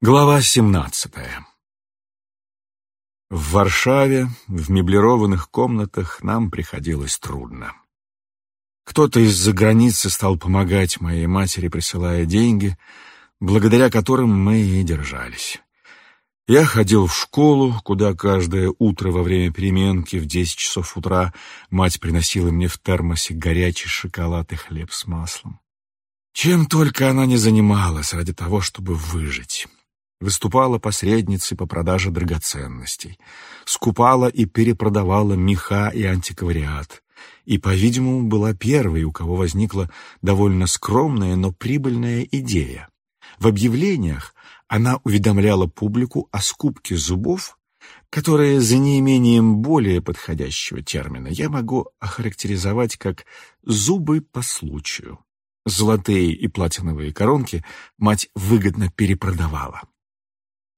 Глава 17. В Варшаве, в меблированных комнатах, нам приходилось трудно. Кто-то из-за границы стал помогать моей матери, присылая деньги, благодаря которым мы и держались. Я ходил в школу, куда каждое утро во время переменки в 10 часов утра мать приносила мне в термосе горячий шоколад и хлеб с маслом. Чем только она не занималась ради того, чтобы выжить выступала посредницей по продаже драгоценностей, скупала и перепродавала меха и антиквариат, и, по-видимому, была первой, у кого возникла довольно скромная, но прибыльная идея. В объявлениях она уведомляла публику о скупке зубов, которые за неимением более подходящего термина я могу охарактеризовать как «зубы по случаю». Золотые и платиновые коронки мать выгодно перепродавала.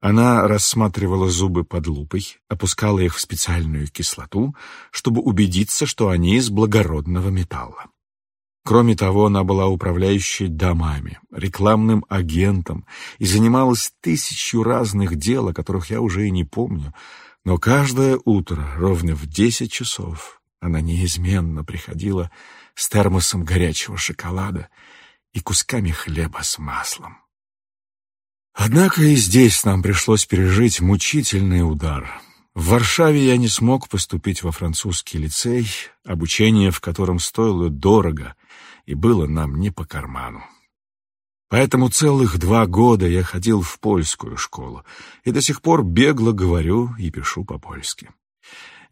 Она рассматривала зубы под лупой, опускала их в специальную кислоту, чтобы убедиться, что они из благородного металла. Кроме того, она была управляющей домами, рекламным агентом и занималась тысячью разных дел, о которых я уже и не помню, но каждое утро, ровно в десять часов, она неизменно приходила с термосом горячего шоколада и кусками хлеба с маслом. Однако и здесь нам пришлось пережить мучительный удар. В Варшаве я не смог поступить во французский лицей, обучение в котором стоило дорого и было нам не по карману. Поэтому целых два года я ходил в польскую школу и до сих пор бегло говорю и пишу по-польски.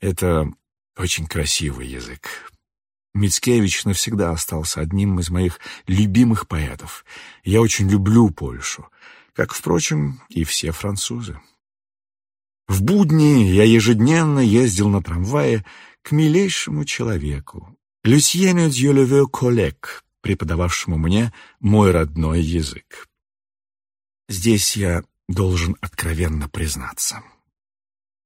Это очень красивый язык. Мицкевич навсегда остался одним из моих любимых поэтов. Я очень люблю Польшу как, впрочем, и все французы. В будни я ежедневно ездил на трамвае к милейшему человеку, Люсьену Дьюлеве Коллег, преподававшему мне мой родной язык. Здесь я должен откровенно признаться.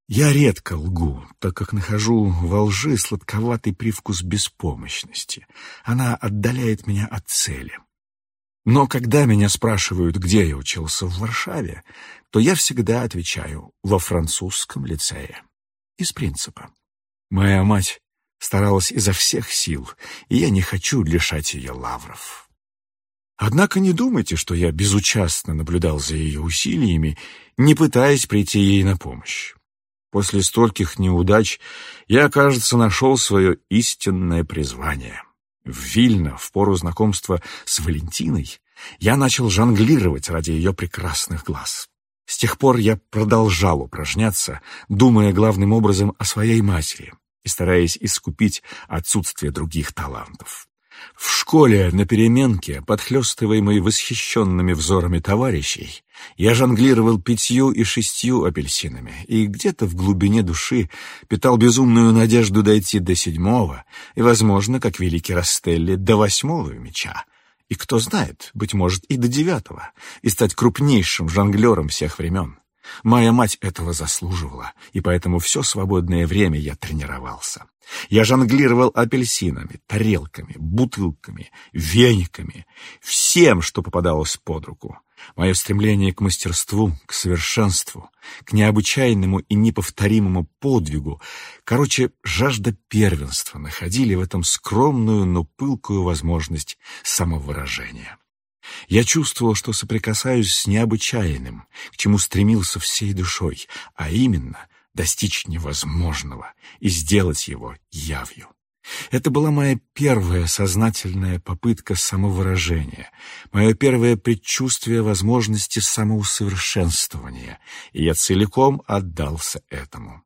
Я редко лгу, так как нахожу во лжи сладковатый привкус беспомощности. Она отдаляет меня от цели. Но когда меня спрашивают, где я учился в Варшаве, то я всегда отвечаю «во французском лицее». Из принципа. Моя мать старалась изо всех сил, и я не хочу лишать ее лавров. Однако не думайте, что я безучастно наблюдал за ее усилиями, не пытаясь прийти ей на помощь. После стольких неудач я, кажется, нашел свое истинное призвание — в Вильно, в пору знакомства с Валентиной, я начал жонглировать ради ее прекрасных глаз. С тех пор я продолжал упражняться, думая главным образом о своей матери и стараясь искупить отсутствие других талантов. В школе на переменке, подхлёстываемой восхищенными взорами товарищей, я жонглировал пятью и шестью апельсинами и где-то в глубине души питал безумную надежду дойти до седьмого и, возможно, как великий Растелли, до восьмого меча. И кто знает, быть может, и до девятого, и стать крупнейшим жонглером всех времен. Моя мать этого заслуживала, и поэтому все свободное время я тренировался. Я жонглировал апельсинами, тарелками, бутылками, вениками, всем, что попадалось под руку. Мое стремление к мастерству, к совершенству, к необычайному и неповторимому подвигу, короче, жажда первенства находили в этом скромную, но пылкую возможность самовыражения. Я чувствовал, что соприкасаюсь с необычайным, к чему стремился всей душой, а именно достичь невозможного и сделать его явью. Это была моя первая сознательная попытка самовыражения, мое первое предчувствие возможности самоусовершенствования, и я целиком отдался этому.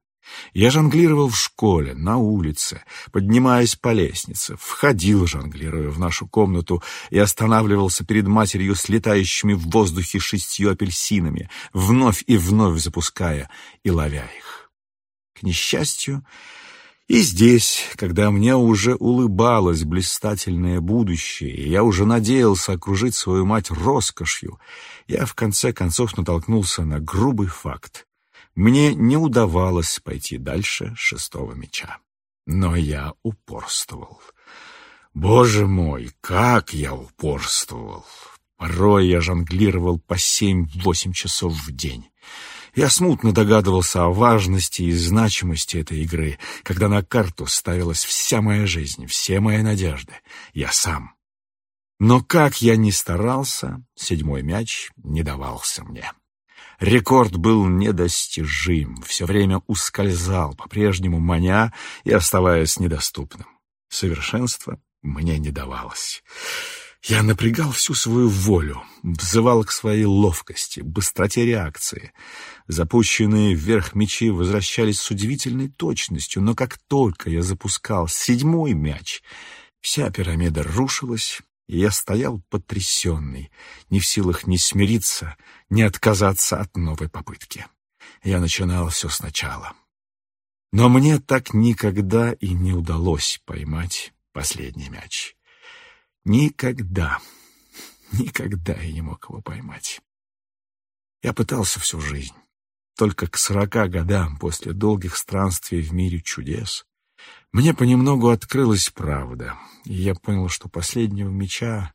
Я жонглировал в школе, на улице, поднимаясь по лестнице, входил, жонглируя в нашу комнату, и останавливался перед матерью с летающими в воздухе шестью апельсинами, вновь и вновь запуская и ловя их. К несчастью, и здесь, когда мне уже улыбалось блистательное будущее, и я уже надеялся окружить свою мать роскошью, я в конце концов натолкнулся на грубый факт. Мне не удавалось пойти дальше шестого меча. Но я упорствовал. Боже мой, как я упорствовал! Порой я жонглировал по семь-восемь часов в день. Я смутно догадывался о важности и значимости этой игры, когда на карту ставилась вся моя жизнь, все мои надежды. Я сам. Но как я ни старался, седьмой мяч не давался мне. Рекорд был недостижим, все время ускользал, по-прежнему маня и оставаясь недоступным. Совершенство мне не давалось. Я напрягал всю свою волю, взывал к своей ловкости, быстроте реакции. Запущенные вверх мячи возвращались с удивительной точностью, но как только я запускал седьмой мяч, вся пирамида рушилась, и я стоял потрясенный, не в силах ни смириться, ни отказаться от новой попытки. Я начинал все сначала. Но мне так никогда и не удалось поймать последний мяч. Никогда, никогда я не мог его поймать. Я пытался всю жизнь. Только к сорока годам, после долгих странствий в мире чудес, мне понемногу открылась правда, и я понял, что последнего меча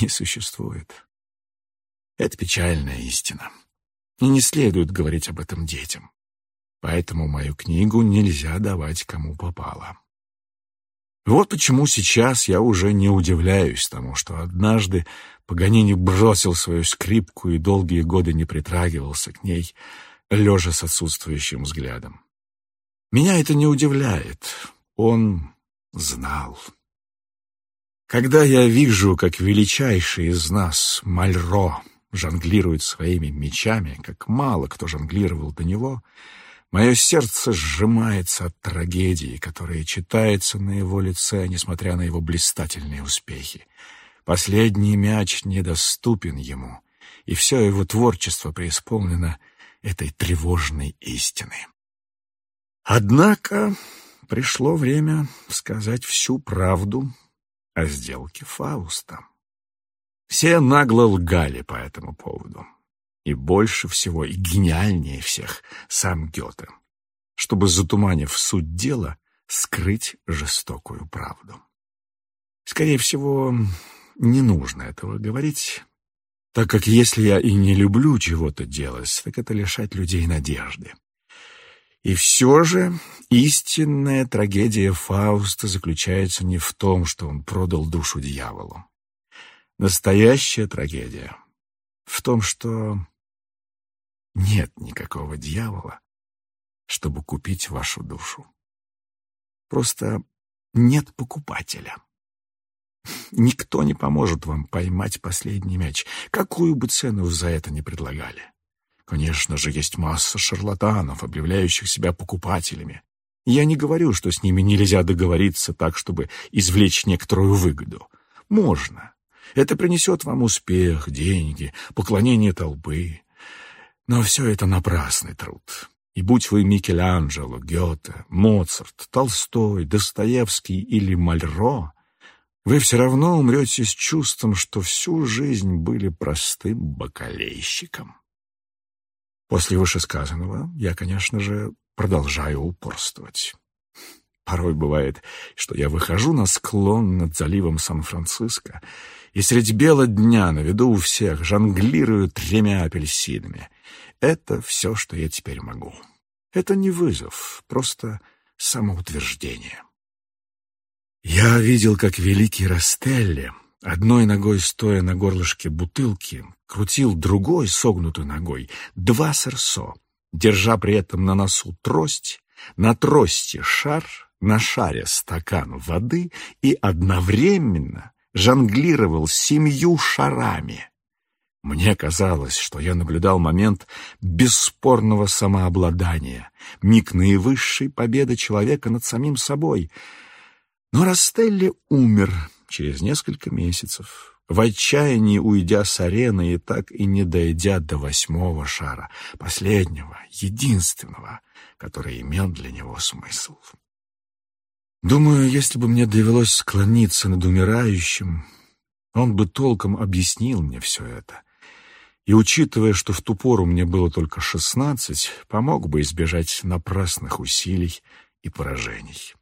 не существует. Это печальная истина. И не следует говорить об этом детям. Поэтому мою книгу нельзя давать кому попало. Вот почему сейчас я уже не удивляюсь тому, что однажды Паганини бросил свою скрипку и долгие годы не притрагивался к ней, лежа с отсутствующим взглядом. Меня это не удивляет. Он знал. Когда я вижу, как величайший из нас, Мальро, жонглирует своими мечами, как мало кто жонглировал до него, мое сердце сжимается от трагедии, которая читается на его лице, несмотря на его блистательные успехи. Последний мяч недоступен ему, и все его творчество преисполнено этой тревожной истины. Однако пришло время сказать всю правду о сделке Фауста. Все нагло лгали по этому поводу. И больше всего, и гениальнее всех сам Гёте, чтобы, затуманив суть дела, скрыть жестокую правду. Скорее всего, не нужно этого говорить, так как если я и не люблю чего-то делать, так это лишать людей надежды. И все же истинная трагедия Фауста заключается не в том, что он продал душу дьяволу. Настоящая трагедия в том, что нет никакого дьявола, чтобы купить вашу душу. Просто нет покупателя. Никто не поможет вам поймать последний мяч, какую бы цену за это ни предлагали. Конечно же, есть масса шарлатанов, объявляющих себя покупателями. Я не говорю, что с ними нельзя договориться так, чтобы извлечь некоторую выгоду. Можно. Это принесет вам успех, деньги, поклонение толпы. Но все это напрасный труд. И будь вы Микеланджело, Гёте, Моцарт, Толстой, Достоевский или Мальро, вы все равно умрете с чувством, что всю жизнь были простым бакалейщиком. После вышесказанного я, конечно же, продолжаю упорствовать. Порой бывает, что я выхожу на склон над заливом Сан-Франциско и средь бела дня на виду у всех жонглирую тремя апельсинами. Это все, что я теперь могу. Это не вызов, просто самоутверждение. Я видел, как великий Растелли Одной ногой, стоя на горлышке бутылки, крутил другой, согнутой ногой, два сорсо, держа при этом на носу трость, на трости шар, на шаре стакан воды и одновременно жонглировал семью шарами. Мне казалось, что я наблюдал момент бесспорного самообладания, миг наивысшей победы человека над самим собой. Но Растелли умер, через несколько месяцев, в отчаянии уйдя с арены и так и не дойдя до восьмого шара, последнего, единственного, который имел для него смысл. Думаю, если бы мне довелось склониться над умирающим, он бы толком объяснил мне все это. И, учитывая, что в ту пору мне было только шестнадцать, помог бы избежать напрасных усилий и поражений.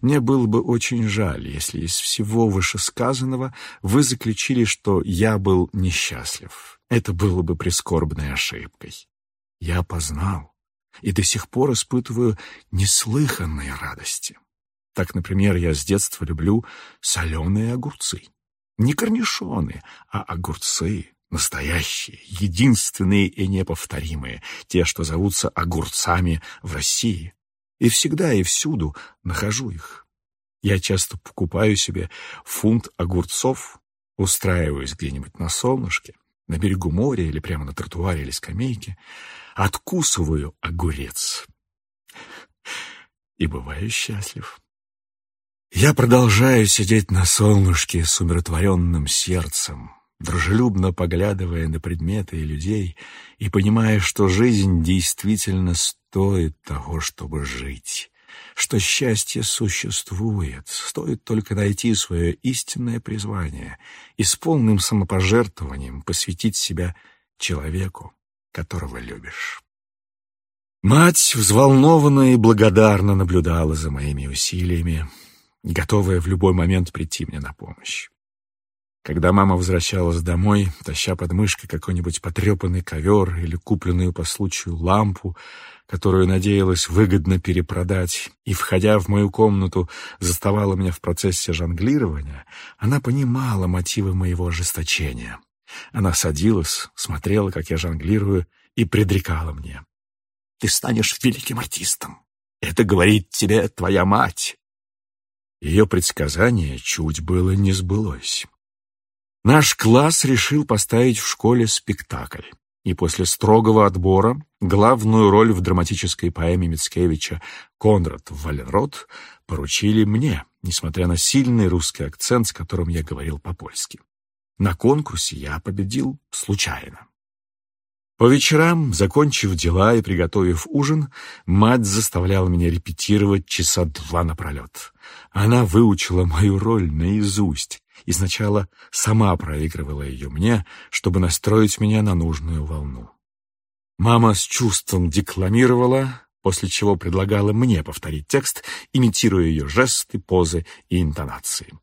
Мне было бы очень жаль, если из всего вышесказанного вы заключили, что я был несчастлив. Это было бы прискорбной ошибкой. Я познал и до сих пор испытываю неслыханные радости. Так, например, я с детства люблю соленые огурцы. Не корнишоны, а огурцы, настоящие, единственные и неповторимые, те, что зовутся огурцами в России. И всегда и всюду нахожу их. Я часто покупаю себе фунт огурцов, устраиваюсь где-нибудь на солнышке, на берегу моря или прямо на тротуаре или скамейке, откусываю огурец и бываю счастлив. Я продолжаю сидеть на солнышке с умиротворенным сердцем, дружелюбно поглядывая на предметы и людей и понимая, что жизнь действительно стоит того, чтобы жить, что счастье существует, стоит только найти свое истинное призвание и с полным самопожертвованием посвятить себя человеку, которого любишь. Мать взволнованно и благодарно наблюдала за моими усилиями, готовая в любой момент прийти мне на помощь. Когда мама возвращалась домой, таща под мышкой какой-нибудь потрепанный ковер или купленную по случаю лампу, которую надеялась выгодно перепродать, и, входя в мою комнату, заставала меня в процессе жонглирования, она понимала мотивы моего ожесточения. Она садилась, смотрела, как я жонглирую, и предрекала мне. «Ты станешь великим артистом. Это говорит тебе твоя мать». Ее предсказание чуть было не сбылось. Наш класс решил поставить в школе спектакль, и после строгого отбора главную роль в драматической поэме Мицкевича «Конрад Валенрод» поручили мне, несмотря на сильный русский акцент, с которым я говорил по-польски. На конкурсе я победил случайно. По вечерам, закончив дела и приготовив ужин, мать заставляла меня репетировать часа два напролет. Она выучила мою роль наизусть и сначала сама проигрывала ее мне, чтобы настроить меня на нужную волну. Мама с чувством декламировала, после чего предлагала мне повторить текст, имитируя ее жесты, позы и интонации.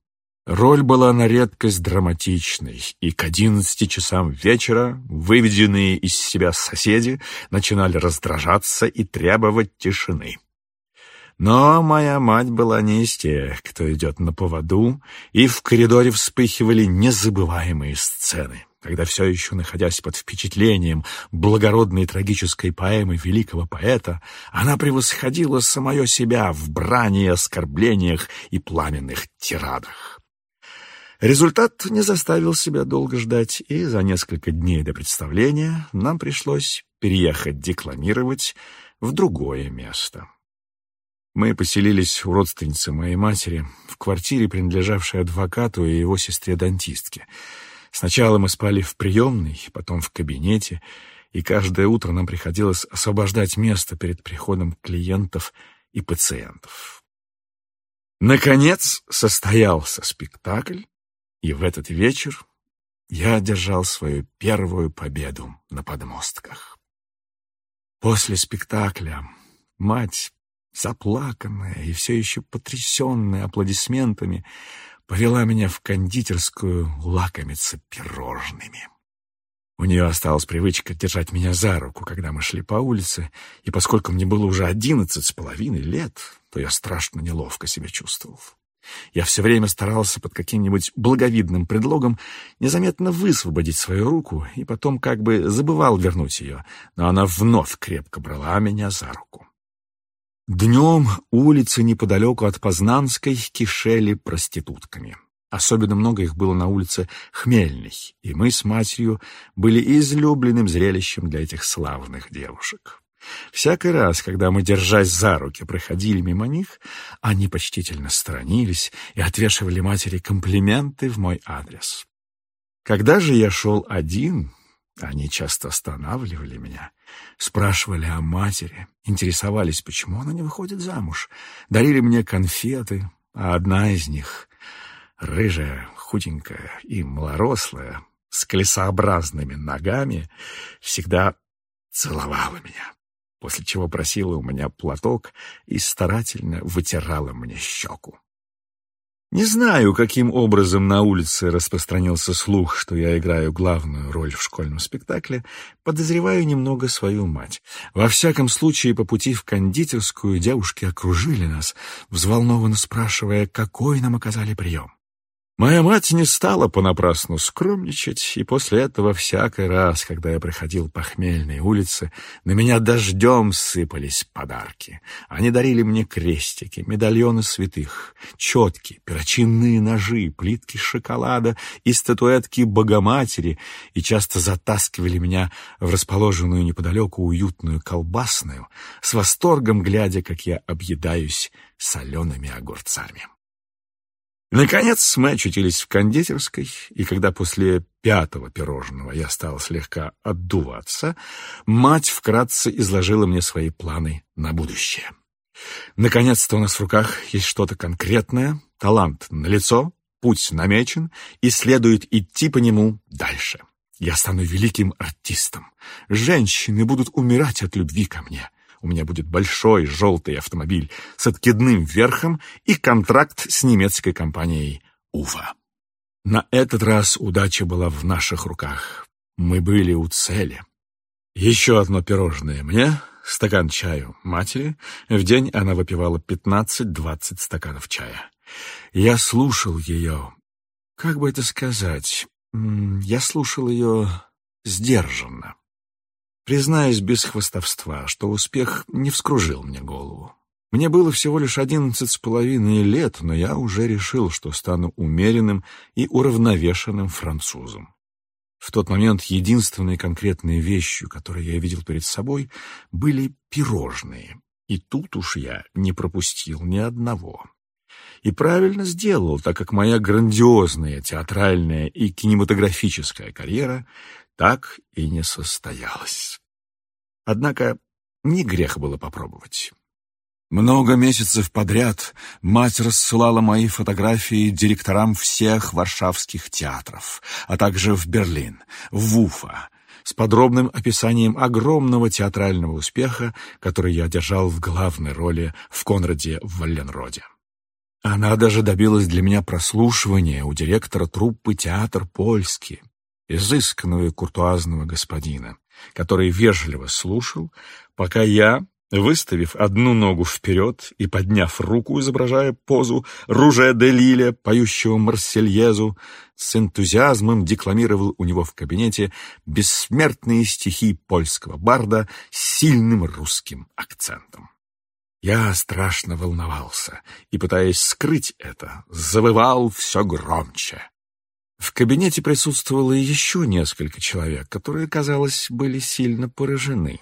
Роль была на редкость драматичной, и к одиннадцати часам вечера выведенные из себя соседи начинали раздражаться и требовать тишины. Но моя мать была не из тех, кто идет на поводу, и в коридоре вспыхивали незабываемые сцены, когда все еще находясь под впечатлением благородной трагической поэмы великого поэта, она превосходила самое себя в брани оскорблениях и пламенных тирадах. Результат не заставил себя долго ждать, и за несколько дней до представления нам пришлось переехать декламировать в другое место. Мы поселились у родственницы моей матери в квартире, принадлежавшей адвокату и его сестре-дантистке. Сначала мы спали в приемной, потом в кабинете, и каждое утро нам приходилось освобождать место перед приходом клиентов и пациентов. Наконец состоялся спектакль, и в этот вечер я одержал свою первую победу на подмостках. После спектакля мать заплаканная и все еще потрясенная аплодисментами, повела меня в кондитерскую лакомиться пирожными. У нее осталась привычка держать меня за руку, когда мы шли по улице, и поскольку мне было уже одиннадцать с половиной лет, то я страшно неловко себя чувствовал. Я все время старался под каким-нибудь благовидным предлогом незаметно высвободить свою руку и потом как бы забывал вернуть ее, но она вновь крепко брала меня за руку. Днем улицы неподалеку от Познанской кишели проститутками. Особенно много их было на улице Хмельной, и мы с матерью были излюбленным зрелищем для этих славных девушек. Всякий раз, когда мы, держась за руки, проходили мимо них, они почтительно сторонились и отвешивали матери комплименты в мой адрес. Когда же я шел один, они часто останавливали меня, спрашивали о матери, интересовались, почему она не выходит замуж, дарили мне конфеты, а одна из них, рыжая, худенькая и малорослая, с колесообразными ногами, всегда целовала меня. после чего просила у меня платок и старательно вытирала мне щеку. Не знаю, каким образом на улице распространился слух, что я играю главную роль в школьном спектакле, подозреваю немного свою мать. Во всяком случае, по пути в кондитерскую девушки окружили нас, взволнованно спрашивая, какой нам оказали прием. Моя мать не стала понапрасну скромничать, и после этого всякий раз, когда я проходил по Хмельной улице, на меня дождем сыпались подарки. Они дарили мне крестики, медальоны святых, четки, перочинные ножи, плитки шоколада и статуэтки Богоматери, и часто затаскивали меня в расположенную неподалеку уютную колбасную, с восторгом глядя, как я объедаюсь солеными огурцами. Наконец мы очутились в кондитерской, и когда после пятого пирожного я стал слегка отдуваться, мать вкратце изложила мне свои планы на будущее. Наконец-то у нас в руках есть что-то конкретное, талант налицо, путь намечен, и следует идти по нему дальше. Я стану великим артистом. Женщины будут умирать от любви ко мне у меня будет большой желтый автомобиль с откидным верхом и контракт с немецкой компанией «Уфа». На этот раз удача была в наших руках. Мы были у цели. Еще одно пирожное мне, стакан чаю матери. В день она выпивала 15-20 стаканов чая. Я слушал ее, как бы это сказать, я слушал ее сдержанно. Признаюсь без хвастовства, что успех не вскружил мне голову. Мне было всего лишь одиннадцать с половиной лет, но я уже решил, что стану умеренным и уравновешенным французом. В тот момент единственной конкретной вещью, которую я видел перед собой, были пирожные. И тут уж я не пропустил ни одного. И правильно сделал, так как моя грандиозная театральная и кинематографическая карьера так и не состоялось. Однако не грех было попробовать. Много месяцев подряд мать рассылала мои фотографии директорам всех варшавских театров, а также в Берлин, в Уфа, с подробным описанием огромного театрального успеха, который я одержал в главной роли в Конраде в Валленроде. Она даже добилась для меня прослушивания у директора труппы «Театр Польский», изысканного и куртуазного господина, который вежливо слушал, пока я, выставив одну ногу вперед и подняв руку, изображая позу Руже де Лиля, поющего Марсельезу, с энтузиазмом декламировал у него в кабинете бессмертные стихи польского барда с сильным русским акцентом. Я страшно волновался и, пытаясь скрыть это, завывал все громче. В кабинете присутствовало еще несколько человек, которые, казалось, были сильно поражены.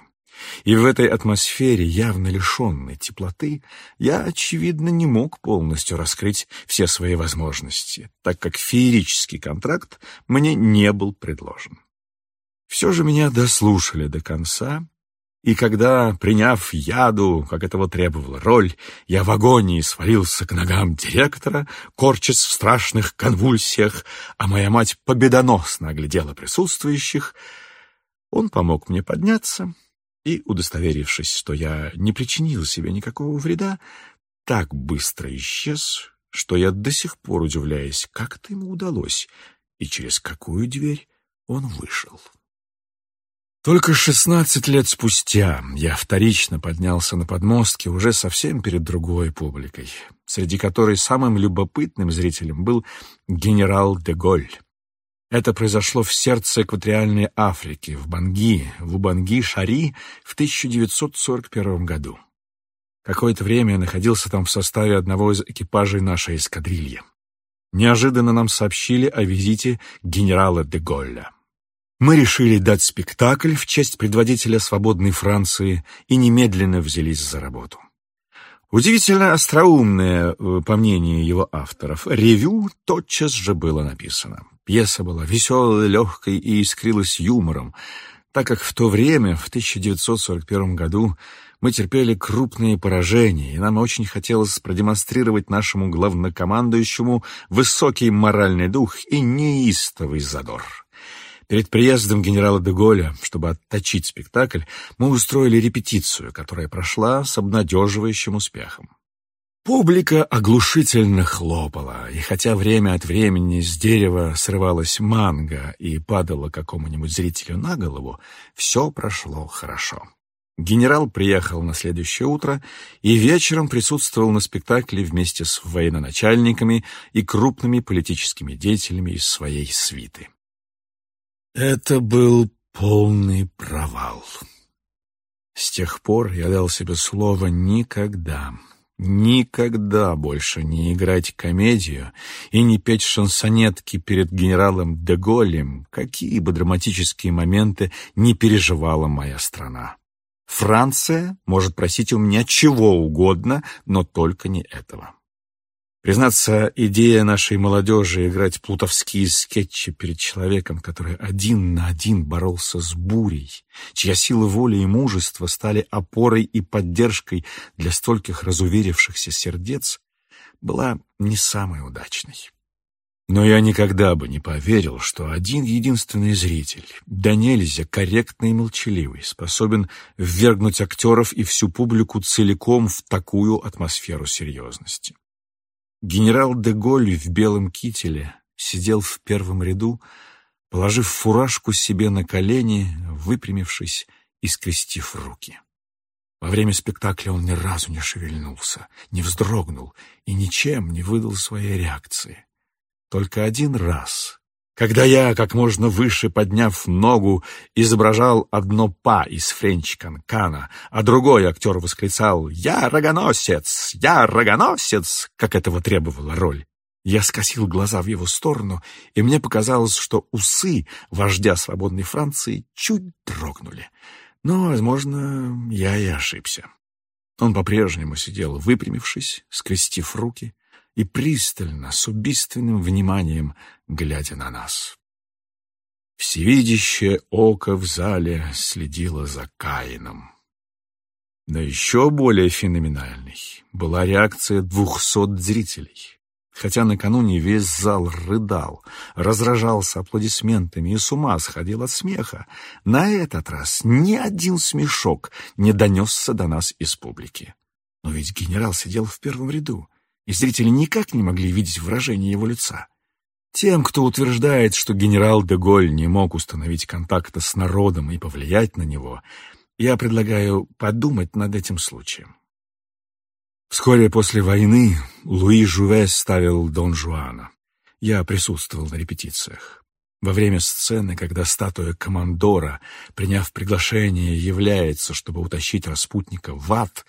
И в этой атмосфере, явно лишенной теплоты, я, очевидно, не мог полностью раскрыть все свои возможности, так как феерический контракт мне не был предложен. Все же меня дослушали до конца, и когда, приняв яду, как этого требовала роль, я в агонии свалился к ногам директора, корчась в страшных конвульсиях, а моя мать победоносно оглядела присутствующих, он помог мне подняться и, удостоверившись, что я не причинил себе никакого вреда, так быстро исчез, что я до сих пор удивляюсь, как это ему удалось и через какую дверь он вышел. Только шестнадцать лет спустя я вторично поднялся на подмостки уже совсем перед другой публикой, среди которой самым любопытным зрителем был генерал де Голь. Это произошло в сердце экваториальной Африки, в Банги, в Убанги-Шари в 1941 году. Какое-то время я находился там в составе одного из экипажей нашей эскадрильи. Неожиданно нам сообщили о визите генерала де Голля. Мы решили дать спектакль в честь предводителя свободной Франции и немедленно взялись за работу. Удивительно остроумное, э, по мнению его авторов, ревю тотчас же было написано. Пьеса была веселой, легкой и искрилась юмором, так как в то время, в 1941 году, мы терпели крупные поражения, и нам очень хотелось продемонстрировать нашему главнокомандующему высокий моральный дух и неистовый задор. Перед приездом генерала де чтобы отточить спектакль, мы устроили репетицию, которая прошла с обнадеживающим успехом. Публика оглушительно хлопала, и хотя время от времени с дерева срывалась манго и падала какому-нибудь зрителю на голову, все прошло хорошо. Генерал приехал на следующее утро и вечером присутствовал на спектакле вместе с военачальниками и крупными политическими деятелями из своей свиты. Это был полный провал. С тех пор я дал себе слово никогда, никогда больше не играть комедию и не петь шансонетки перед генералом де какие бы драматические моменты не переживала моя страна. Франция может просить у меня чего угодно, но только не этого. Признаться, идея нашей молодежи играть плутовские скетчи перед человеком, который один на один боролся с бурей, чья сила воли и мужества стали опорой и поддержкой для стольких разуверившихся сердец, была не самой удачной. Но я никогда бы не поверил, что один единственный зритель, да нельзя корректный и молчаливый, способен ввергнуть актеров и всю публику целиком в такую атмосферу серьезности. Генерал де Голь в белом кителе сидел в первом ряду, положив фуражку себе на колени, выпрямившись и скрестив руки. Во время спектакля он ни разу не шевельнулся, не вздрогнул и ничем не выдал своей реакции. Только один раз когда я, как можно выше подняв ногу, изображал одно па из френч канкана, а другой актер восклицал «Я рогоносец! Я рогоносец!», как этого требовала роль. Я скосил глаза в его сторону, и мне показалось, что усы вождя свободной Франции чуть дрогнули. Но, возможно, я и ошибся. Он по-прежнему сидел, выпрямившись, скрестив руки, и пристально, с убийственным вниманием, глядя на нас. Всевидящее око в зале следило за Каином. Но еще более феноменальной была реакция двухсот зрителей. Хотя накануне весь зал рыдал, разражался аплодисментами и с ума сходил от смеха, на этот раз ни один смешок не донесся до нас из публики. Но ведь генерал сидел в первом ряду, и зрители никак не могли видеть выражение его лица. Тем, кто утверждает, что генерал де Голь не мог установить контакта с народом и повлиять на него, я предлагаю подумать над этим случаем. Вскоре после войны Луи Жуве ставил Дон Жуана. Я присутствовал на репетициях. Во время сцены, когда статуя командора, приняв приглашение, является, чтобы утащить распутника в ад,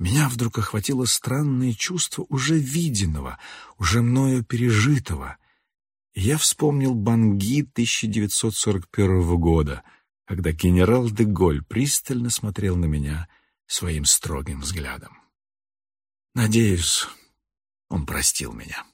меня вдруг охватило странное чувство уже виденного, уже мною пережитого. И я вспомнил Банги 1941 года, когда генерал де Голь пристально смотрел на меня своим строгим взглядом. Надеюсь, он простил меня.